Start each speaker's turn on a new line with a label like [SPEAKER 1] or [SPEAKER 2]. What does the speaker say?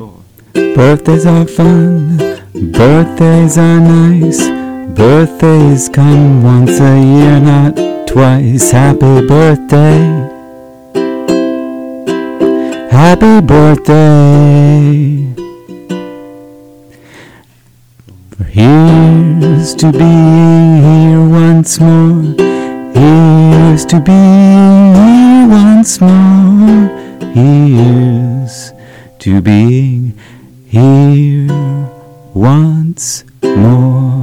[SPEAKER 1] Birthdays are fun, birthdays are nice. Birthdays come once a year, not twice. Happy birthday. Happy birthday. Here's to being here once more. Here's to being here once more. Here's to being here once more.